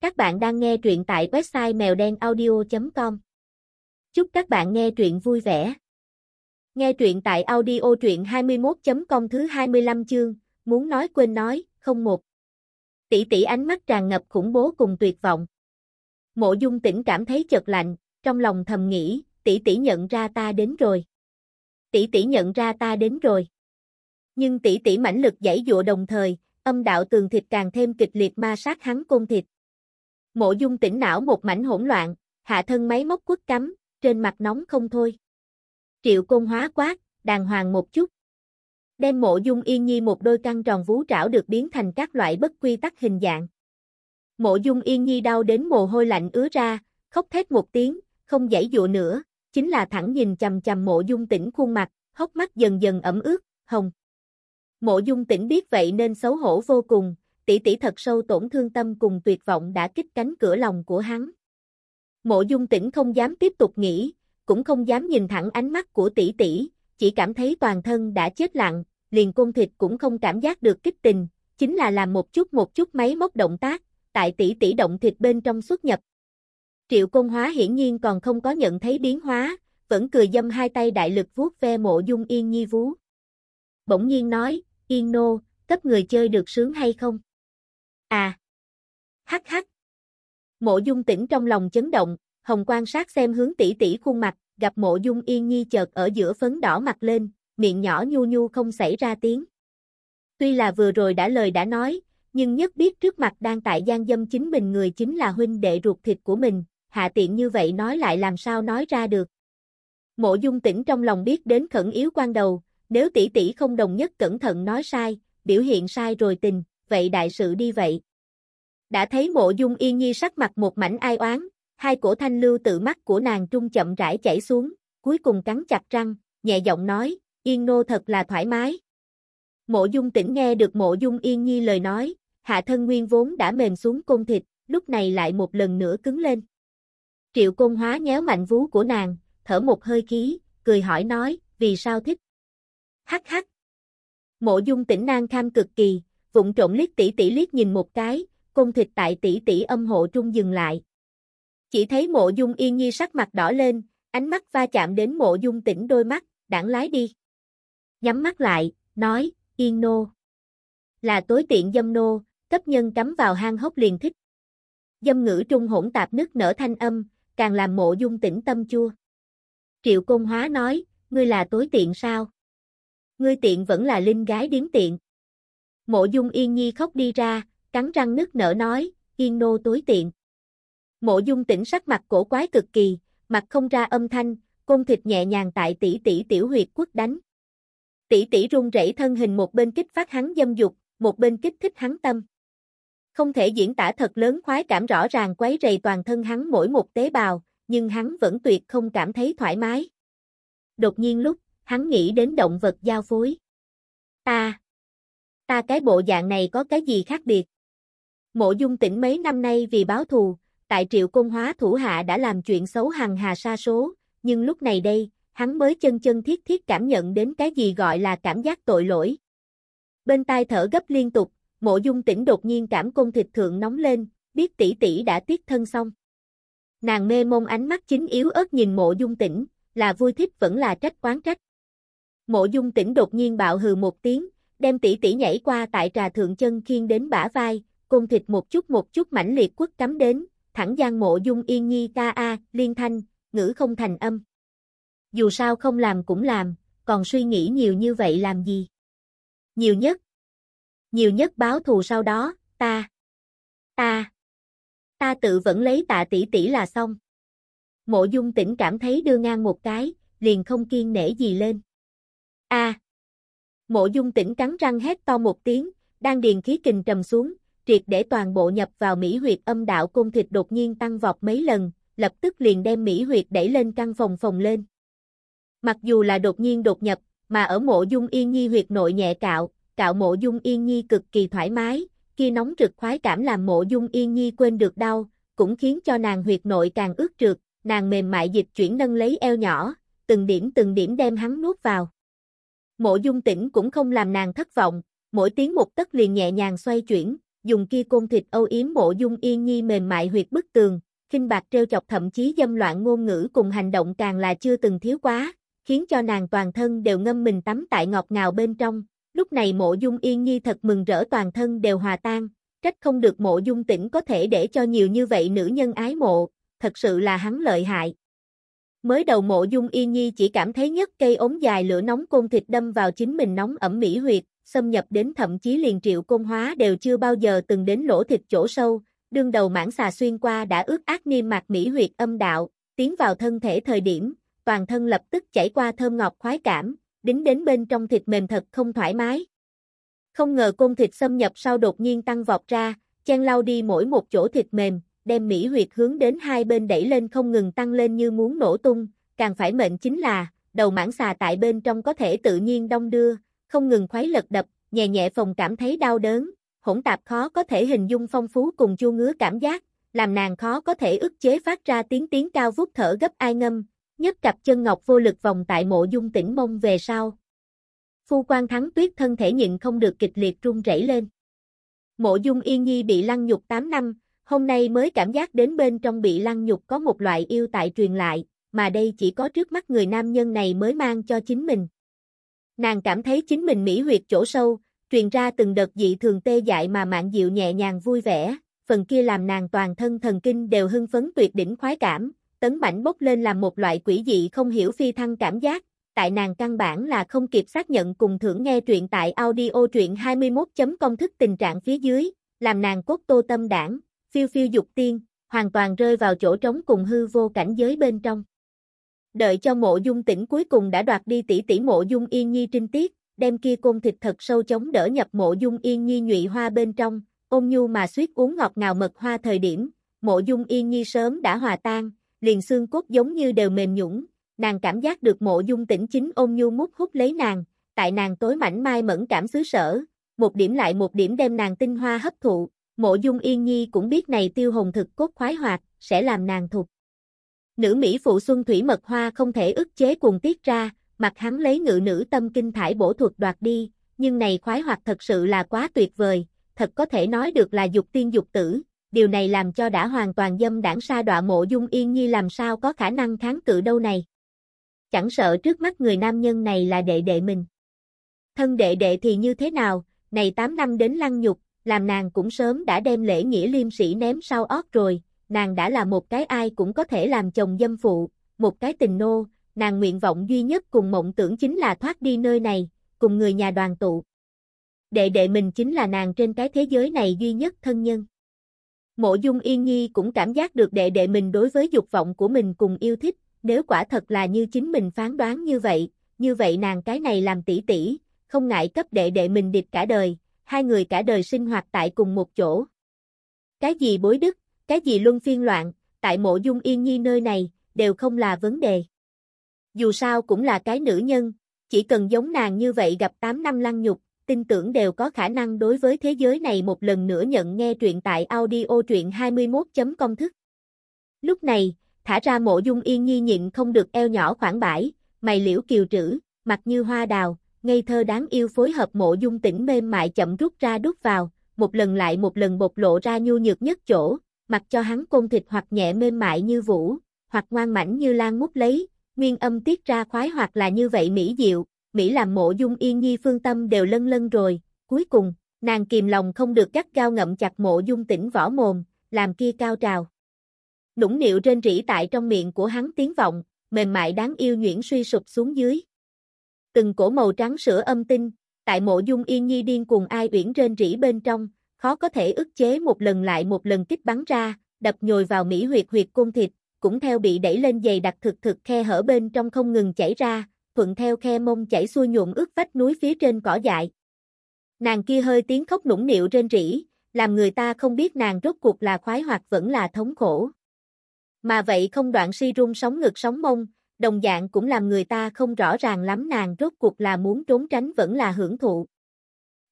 Các bạn đang nghe truyện tại website mèo đen audio.com. Chúc các bạn nghe truyện vui vẻ. Nghe truyện tại audio truyện 21.com thứ 25 chương, muốn nói quên nói, không một. Tỷ tỷ ánh mắt tràn ngập khủng bố cùng tuyệt vọng. Mộ dung tỉnh cảm thấy chợt lạnh, trong lòng thầm nghĩ, tỷ tỷ nhận ra ta đến rồi. Tỷ tỷ nhận ra ta đến rồi. Nhưng tỷ tỷ mãnh lực giải dụa đồng thời, âm đạo tường thịt càng thêm kịch liệt ma sát hắn côn thịt. Mộ dung tỉnh não một mảnh hỗn loạn, hạ thân máy móc quất cắm, trên mặt nóng không thôi. Triệu công hóa quát, đàng hoàng một chút. Đem mộ dung yên nhi một đôi căng tròn vú trảo được biến thành các loại bất quy tắc hình dạng. Mộ dung yên nhi đau đến mồ hôi lạnh ứa ra, khóc thét một tiếng, không dãy dụa nữa, chính là thẳng nhìn chầm chầm mộ dung tỉnh khuôn mặt, hốc mắt dần dần ẩm ướt, hồng. Mộ dung tỉnh biết vậy nên xấu hổ vô cùng, tỷ tỷ thật sâu tổn thương tâm cùng tuyệt vọng đã kích cánh cửa lòng của hắn. Mộ dung tĩnh không dám tiếp tục nghĩ, cũng không dám nhìn thẳng ánh mắt của tỷ tỷ, chỉ cảm thấy toàn thân đã chết lặng, liền côn thịt cũng không cảm giác được kích tình, chính là làm một chút một chút máy móc động tác, tại tỷ tỷ động thịt bên trong xuất nhập. Triệu công hóa hiển nhiên còn không có nhận thấy biến hóa, vẫn cười dâm hai tay đại lực vuốt ve mộ dung yên nhi vú. Bỗng nhiên nói, yên nô, cấp người chơi được sướng hay không? À! Hắc hắc! Mộ dung tỉnh trong lòng chấn động, hồng quan sát xem hướng tỷ tỷ khuôn mặt, gặp mộ dung yên nhi chợt ở giữa phấn đỏ mặt lên, miệng nhỏ nhu nhu không xảy ra tiếng. Tuy là vừa rồi đã lời đã nói, nhưng nhất biết trước mặt đang tại gian dâm chính mình người chính là huynh đệ ruột thịt của mình, hạ tiện như vậy nói lại làm sao nói ra được. Mộ dung tỉnh trong lòng biết đến khẩn yếu quan đầu, nếu tỷ tỷ không đồng nhất cẩn thận nói sai, biểu hiện sai rồi tình, vậy đại sự đi vậy. Đã thấy mộ dung yên nhi sắc mặt một mảnh ai oán, hai cổ thanh lưu tự mắt của nàng trung chậm rãi chảy xuống, cuối cùng cắn chặt răng, nhẹ giọng nói, yên nô thật là thoải mái. Mộ dung tỉnh nghe được mộ dung yên nhi lời nói, hạ thân nguyên vốn đã mềm xuống côn thịt, lúc này lại một lần nữa cứng lên. Triệu công hóa nhéo mạnh vú của nàng, thở một hơi khí, cười hỏi nói, vì sao thích? Hắc hắc. Mộ dung tỉnh nang kham cực kỳ, vụng trộm liếc tỷ tỷ liếc nhìn một cái, côn thịt tại tỷ tỷ âm hộ trung dừng lại. Chỉ thấy mộ dung yên nhi sắc mặt đỏ lên, ánh mắt va chạm đến mộ dung tỉnh đôi mắt, đảng lái đi. Nhắm mắt lại, nói, yên nô. Là tối tiện dâm nô, cấp nhân cắm vào hang hốc liền thích. Dâm ngữ trung hỗn tạp nước nở thanh âm, càng làm mộ dung tỉnh tâm chua. Triệu Công Hóa nói, ngươi là tối tiện sao? Ngươi tiện vẫn là linh gái điếm tiện. Mộ dung yên nhi khóc đi ra, cắn răng nức nở nói, yên nô tối tiện. Mộ dung tỉnh sắc mặt cổ quái cực kỳ, mặt không ra âm thanh, côn thịt nhẹ nhàng tại tỷ tỷ tiểu huyệt quất đánh. Tỷ tỷ run rẩy thân hình một bên kích phát hắn dâm dục, một bên kích thích hắn tâm. Không thể diễn tả thật lớn khoái cảm rõ ràng quấy rầy toàn thân hắn mỗi một tế bào, nhưng hắn vẫn tuyệt không cảm thấy thoải mái. Đột nhiên lúc, hắn nghĩ đến động vật giao phối. Ta, ta cái bộ dạng này có cái gì khác biệt? Mộ dung tỉnh mấy năm nay vì báo thù, tại triệu công hóa thủ hạ đã làm chuyện xấu hằng hà sa số, nhưng lúc này đây, hắn mới chân chân thiết thiết cảm nhận đến cái gì gọi là cảm giác tội lỗi. Bên tai thở gấp liên tục, mộ dung tỉnh đột nhiên cảm cung thịt thượng nóng lên, biết tỷ tỷ đã tiết thân xong. Nàng mê mông ánh mắt chính yếu ớt nhìn mộ dung tỉnh, là vui thích vẫn là trách quán trách. Mộ dung tỉnh đột nhiên bạo hừ một tiếng, đem tỷ tỷ nhảy qua tại trà thượng chân khiên đến bả vai, cung thịt một chút một chút mãnh liệt quất cắm đến, thẳng gian mộ dung yên nhi ca a, liên thanh, ngữ không thành âm. Dù sao không làm cũng làm, còn suy nghĩ nhiều như vậy làm gì? Nhiều nhất. Nhiều nhất báo thù sau đó, ta. Ta. Ta tự vẫn lấy tạ tỷ tỷ là xong. Mộ dung tỉnh cảm thấy đưa ngang một cái, liền không kiên nể gì lên. A. Mộ dung tỉnh cắn răng hét to một tiếng, đang điền khí kình trầm xuống, triệt để toàn bộ nhập vào mỹ huyệt âm đạo côn thịt đột nhiên tăng vọt mấy lần, lập tức liền đem mỹ huyệt đẩy lên căn phòng phòng lên. Mặc dù là đột nhiên đột nhập, mà ở mộ dung yên nhi huyệt nội nhẹ cạo, cạo mộ dung yên nhi cực kỳ thoải mái, kia nóng rực khoái cảm làm mộ dung yên nhi quên được đau, cũng khiến cho nàng huyệt nội càng ướt trượt, nàng mềm mại dịch chuyển nâng lấy eo nhỏ, từng điểm từng điểm đem hắn nuốt vào. Mộ dung tỉnh cũng không làm nàng thất vọng, mỗi tiếng một tấc liền nhẹ nhàng xoay chuyển, dùng kia côn thịt âu yếm mộ dung yên nhi mềm mại huyệt bức tường, kinh bạc treo chọc thậm chí dâm loạn ngôn ngữ cùng hành động càng là chưa từng thiếu quá, khiến cho nàng toàn thân đều ngâm mình tắm tại ngọt ngào bên trong. Lúc này mộ dung yên nhi thật mừng rỡ toàn thân đều hòa tan, trách không được mộ dung tỉnh có thể để cho nhiều như vậy nữ nhân ái mộ, thật sự là hắn lợi hại. Mới đầu mộ dung y nhi chỉ cảm thấy nhất cây ống dài lửa nóng côn thịt đâm vào chính mình nóng ẩm mỹ huyệt, xâm nhập đến thậm chí liền triệu côn hóa đều chưa bao giờ từng đến lỗ thịt chỗ sâu, đương đầu mãng xà xuyên qua đã ướt ác niêm mạc mỹ huyệt âm đạo, tiến vào thân thể thời điểm, toàn thân lập tức chảy qua thơm ngọt khoái cảm, đính đến bên trong thịt mềm thật không thoải mái. Không ngờ côn thịt xâm nhập sau đột nhiên tăng vọt ra, chen lau đi mỗi một chỗ thịt mềm, đem mỹ huyệt hướng đến hai bên đẩy lên không ngừng tăng lên như muốn nổ tung, càng phải mệnh chính là, đầu mãng xà tại bên trong có thể tự nhiên đông đưa, không ngừng khoái lật đập, nhẹ nhẹ phòng cảm thấy đau đớn, hỗn tạp khó có thể hình dung phong phú cùng chua ngứa cảm giác, làm nàng khó có thể ức chế phát ra tiếng tiếng cao vút thở gấp ai ngâm, nhất cặp chân ngọc vô lực vòng tại mộ dung tỉnh mông về sau. Phu quan thắng tuyết thân thể nhịn không được kịch liệt run rẩy lên. Mộ dung yên nhi bị lăng nhục 8 năm, hôm nay mới cảm giác đến bên trong bị lăng nhục có một loại yêu tại truyền lại, mà đây chỉ có trước mắt người nam nhân này mới mang cho chính mình. Nàng cảm thấy chính mình mỹ huyệt chỗ sâu, truyền ra từng đợt dị thường tê dại mà mạng dịu nhẹ nhàng vui vẻ, phần kia làm nàng toàn thân thần kinh đều hưng phấn tuyệt đỉnh khoái cảm, tấn mảnh bốc lên làm một loại quỷ dị không hiểu phi thăng cảm giác, tại nàng căn bản là không kịp xác nhận cùng thưởng nghe truyện tại audio truyện 21. công thức tình trạng phía dưới, làm nàng cốt tô tâm đảng, phiêu phiêu dục tiên, hoàn toàn rơi vào chỗ trống cùng hư vô cảnh giới bên trong. Đợi cho mộ dung tỉnh cuối cùng đã đoạt đi tỷ tỷ mộ dung yên nhi trinh tiết, đem kia côn thịt thật sâu chống đỡ nhập mộ dung yên nhi nhụy hoa bên trong, ôm nhu mà suýt uống ngọt ngào mật hoa thời điểm, mộ dung yên nhi sớm đã hòa tan, liền xương cốt giống như đều mềm nhũng, nàng cảm giác được mộ dung tỉnh chính ôm nhu mút hút lấy nàng, tại nàng tối mảnh mai mẫn cảm xứ sở, một điểm lại một điểm đem nàng tinh hoa hấp thụ, mộ dung yên nhi cũng biết này tiêu hồn thực cốt khoái hoạt, sẽ làm nàng thục. Nữ Mỹ phụ xuân thủy mật hoa không thể ức chế cuồng tiết ra, mặt hắn lấy ngự nữ tâm kinh thải bổ thuật đoạt đi, nhưng này khoái hoạt thật sự là quá tuyệt vời, thật có thể nói được là dục tiên dục tử, điều này làm cho đã hoàn toàn dâm đảng sa đọa mộ dung yên nhi làm sao có khả năng kháng cự đâu này. Chẳng sợ trước mắt người nam nhân này là đệ đệ mình. Thân đệ đệ thì như thế nào, này 8 năm đến lăng nhục, làm nàng cũng sớm đã đem lễ nghĩa liêm sĩ ném sau ót rồi, nàng đã là một cái ai cũng có thể làm chồng dâm phụ, một cái tình nô, nàng nguyện vọng duy nhất cùng mộng tưởng chính là thoát đi nơi này, cùng người nhà đoàn tụ. Đệ đệ mình chính là nàng trên cái thế giới này duy nhất thân nhân. Mộ dung yên nhi cũng cảm giác được đệ đệ mình đối với dục vọng của mình cùng yêu thích, nếu quả thật là như chính mình phán đoán như vậy, như vậy nàng cái này làm tỷ tỷ, không ngại cấp đệ đệ mình địch cả đời, hai người cả đời sinh hoạt tại cùng một chỗ. Cái gì bối đức, cái gì luân phiên loạn, tại mộ dung yên nhi nơi này, đều không là vấn đề. Dù sao cũng là cái nữ nhân, chỉ cần giống nàng như vậy gặp 8 năm lăng nhục, tin tưởng đều có khả năng đối với thế giới này một lần nữa nhận nghe truyện tại audio truyện 21.công thức. Lúc này, thả ra mộ dung yên nhi nhịn không được eo nhỏ khoảng bãi, mày liễu kiều trữ, mặt như hoa đào, ngây thơ đáng yêu phối hợp mộ dung tỉnh mềm mại chậm rút ra đút vào, một lần lại một lần bộc lộ ra nhu nhược nhất chỗ, mặc cho hắn côn thịt hoặc nhẹ mềm mại như vũ, hoặc ngoan mảnh như lan mút lấy, nguyên âm tiết ra khoái hoặc là như vậy mỹ diệu, mỹ làm mộ dung yên nhi phương tâm đều lân lân rồi, cuối cùng, nàng kìm lòng không được cắt cao ngậm chặt mộ dung tỉnh vỏ mồm, làm kia cao trào. Nũng nịu trên rỉ tại trong miệng của hắn tiếng vọng, mềm mại đáng yêu nhuyễn suy sụp xuống dưới. Từng cổ màu trắng sữa âm tinh, tại mộ dung yên nhi điên cùng ai uyển trên rỉ bên trong, khó có thể ức chế một lần lại một lần kích bắn ra, đập nhồi vào mỹ huyệt huyệt cung thịt, cũng theo bị đẩy lên dày đặc thực thực khe hở bên trong không ngừng chảy ra, thuận theo khe mông chảy xuôi nhuộm ướt vách núi phía trên cỏ dại. Nàng kia hơi tiếng khóc nũng nịu trên rỉ, làm người ta không biết nàng rốt cuộc là khoái hoặc vẫn là thống khổ. Mà vậy không đoạn si rung sóng ngực sóng mông, đồng dạng cũng làm người ta không rõ ràng lắm nàng rốt cuộc là muốn trốn tránh vẫn là hưởng thụ.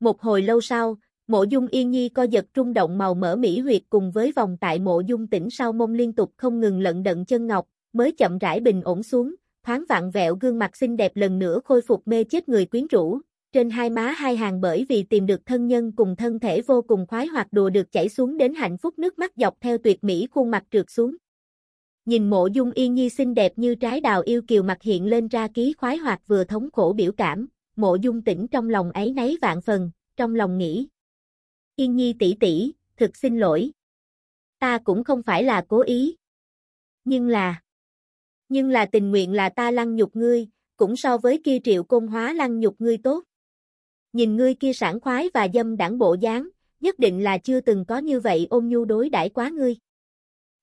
Một hồi lâu sau, mộ dung yên nhi co giật trung động màu mỡ mỹ huyệt cùng với vòng tại mộ dung tỉnh sau mông liên tục không ngừng lận đận chân ngọc, mới chậm rãi bình ổn xuống, thoáng vạn vẹo gương mặt xinh đẹp lần nữa khôi phục mê chết người quyến rũ, trên hai má hai hàng bởi vì tìm được thân nhân cùng thân thể vô cùng khoái hoạt đùa được chảy xuống đến hạnh phúc nước mắt dọc theo tuyệt mỹ khuôn mặt trượt xuống. Nhìn mộ dung yên nhi xinh đẹp như trái đào yêu kiều mặt hiện lên ra ký khoái hoạt vừa thống khổ biểu cảm, mộ dung tỉnh trong lòng ấy nấy vạn phần, trong lòng nghĩ. Yên nhi tỷ tỷ, thực xin lỗi. Ta cũng không phải là cố ý. Nhưng là... Nhưng là tình nguyện là ta lăng nhục ngươi, cũng so với kia triệu công hóa lăng nhục ngươi tốt. Nhìn ngươi kia sảng khoái và dâm đảng bộ dáng, nhất định là chưa từng có như vậy ôm nhu đối đãi quá ngươi.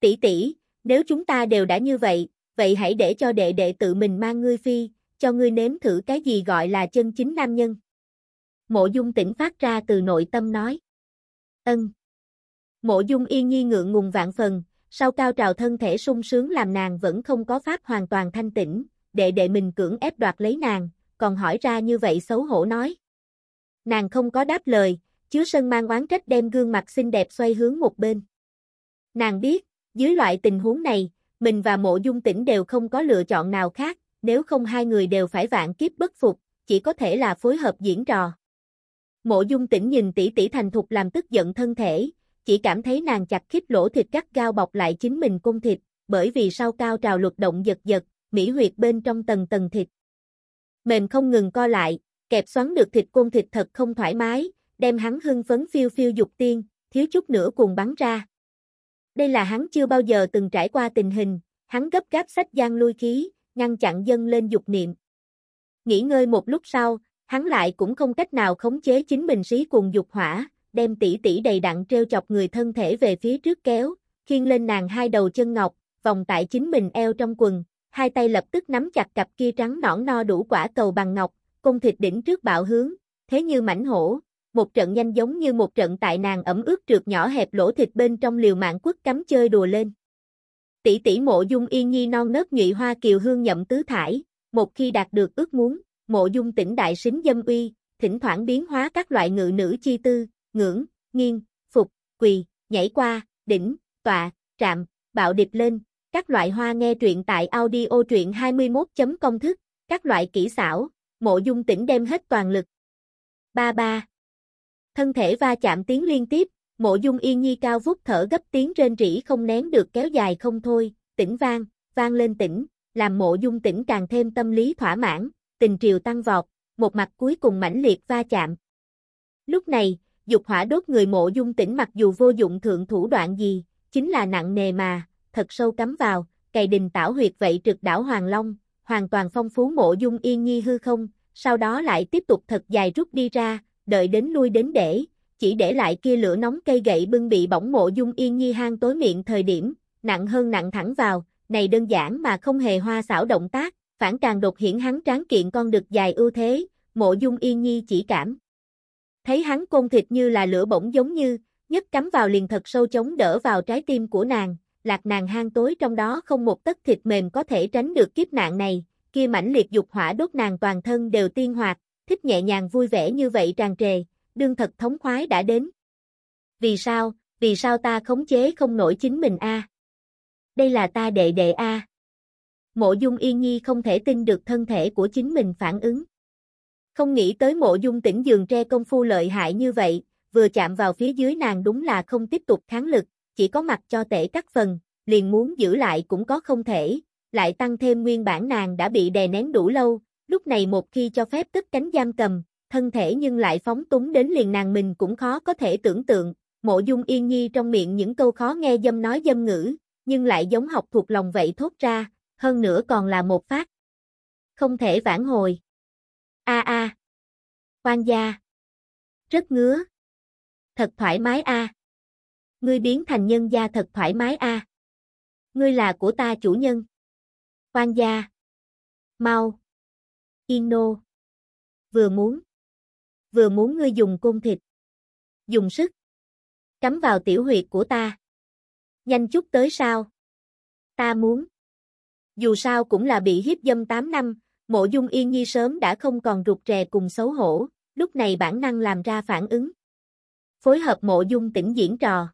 Tỷ tỷ, nếu chúng ta đều đã như vậy, vậy hãy để cho đệ đệ tự mình mang ngươi phi, cho ngươi nếm thử cái gì gọi là chân chính nam nhân. Mộ dung tỉnh phát ra từ nội tâm nói. Ân. Mộ dung yên nhi ngượng ngùng vạn phần, sau cao trào thân thể sung sướng làm nàng vẫn không có pháp hoàn toàn thanh tĩnh, đệ đệ mình cưỡng ép đoạt lấy nàng, còn hỏi ra như vậy xấu hổ nói. Nàng không có đáp lời, chứa sân mang oán trách đem gương mặt xinh đẹp xoay hướng một bên. Nàng biết, dưới loại tình huống này, mình và mộ dung tỉnh đều không có lựa chọn nào khác, nếu không hai người đều phải vạn kiếp bất phục, chỉ có thể là phối hợp diễn trò. Mộ dung tỉnh nhìn tỷ tỷ thành thục làm tức giận thân thể, chỉ cảm thấy nàng chặt khít lỗ thịt cắt gao bọc lại chính mình cung thịt, bởi vì sau cao trào luật động giật giật, mỹ huyệt bên trong tầng tầng thịt. Mềm không ngừng co lại, kẹp xoắn được thịt cung thịt thật không thoải mái, đem hắn hưng phấn phiêu phiêu dục tiên, thiếu chút nữa cuồng bắn ra. Đây là hắn chưa bao giờ từng trải qua tình hình, hắn gấp gáp sách gian lui khí, ngăn chặn dân lên dục niệm. Nghỉ ngơi một lúc sau, hắn lại cũng không cách nào khống chế chính mình sĩ cuồng dục hỏa, đem tỷ tỷ đầy đặn treo chọc người thân thể về phía trước kéo, khiêng lên nàng hai đầu chân ngọc, vòng tại chính mình eo trong quần, hai tay lập tức nắm chặt cặp kia trắng nõn no đủ quả cầu bằng ngọc, cung thịt đỉnh trước bạo hướng, thế như mảnh hổ, một trận nhanh giống như một trận tại nàng ẩm ướt trượt nhỏ hẹp lỗ thịt bên trong liều mạng quất cắm chơi đùa lên. Tỷ tỷ mộ dung yên nhi non nớt nhụy hoa kiều hương nhậm tứ thải, một khi đạt được ước muốn, mộ dung tỉnh đại xính dâm uy, thỉnh thoảng biến hóa các loại ngự nữ chi tư, ngưỡng, nghiêng, phục, quỳ, nhảy qua, đỉnh, tọa, trạm, bạo điệp lên, các loại hoa nghe truyện tại audio truyện 21.công thức, các loại kỹ xảo, mộ dung tỉnh đem hết toàn lực. Ba ba. Thân thể va chạm tiếng liên tiếp, mộ dung yên nhi cao vút thở gấp tiếng rên rỉ không nén được kéo dài không thôi, tỉnh vang, vang lên tỉnh, làm mộ dung tỉnh càng thêm tâm lý thỏa mãn, tình triều tăng vọt, một mặt cuối cùng mãnh liệt va chạm. Lúc này, dục hỏa đốt người mộ dung tỉnh mặc dù vô dụng thượng thủ đoạn gì, chính là nặng nề mà, thật sâu cắm vào, cày đình tảo huyệt vậy trực đảo Hoàng Long, hoàn toàn phong phú mộ dung yên nhi hư không, sau đó lại tiếp tục thật dài rút đi ra, đợi đến lui đến để, chỉ để lại kia lửa nóng cây gậy bưng bị bỏng mộ dung yên nhi hang tối miệng thời điểm, nặng hơn nặng thẳng vào, này đơn giản mà không hề hoa xảo động tác, phản càng đột hiển hắn tráng kiện con được dài ưu thế, mộ dung yên nhi chỉ cảm. Thấy hắn côn thịt như là lửa bổng giống như, nhất cắm vào liền thật sâu chống đỡ vào trái tim của nàng, lạc nàng hang tối trong đó không một tấc thịt mềm có thể tránh được kiếp nạn này, kia mãnh liệt dục hỏa đốt nàng toàn thân đều tiên hoạt, thích nhẹ nhàng vui vẻ như vậy tràn trề, đương thật thống khoái đã đến. Vì sao, vì sao ta khống chế không nổi chính mình a? Đây là ta đệ đệ a. Mộ Dung Yên Nhi không thể tin được thân thể của chính mình phản ứng. Không nghĩ tới mộ dung tỉnh giường tre công phu lợi hại như vậy, vừa chạm vào phía dưới nàng đúng là không tiếp tục kháng lực, chỉ có mặt cho tể cắt phần, liền muốn giữ lại cũng có không thể, lại tăng thêm nguyên bản nàng đã bị đè nén đủ lâu, lúc này một khi cho phép tất cánh giam cầm, thân thể nhưng lại phóng túng đến liền nàng mình cũng khó có thể tưởng tượng, mộ dung yên nhi trong miệng những câu khó nghe dâm nói dâm ngữ, nhưng lại giống học thuộc lòng vậy thốt ra, hơn nữa còn là một phát. Không thể vãn hồi. A a. Quan gia. Rất ngứa. Thật thoải mái a. Ngươi biến thành nhân gia thật thoải mái a. Ngươi là của ta chủ nhân. Quan gia. Mau. Ino. Vừa muốn. Vừa muốn ngươi dùng côn thịt. Dùng sức. Cắm vào tiểu huyệt của ta. Nhanh chút tới sao. Ta muốn. Dù sao cũng là bị hiếp dâm 8 năm, Mộ Dung Yên Nhi sớm đã không còn rụt rè cùng xấu hổ, lúc này bản năng làm ra phản ứng. Phối hợp Mộ Dung tỉnh diễn trò.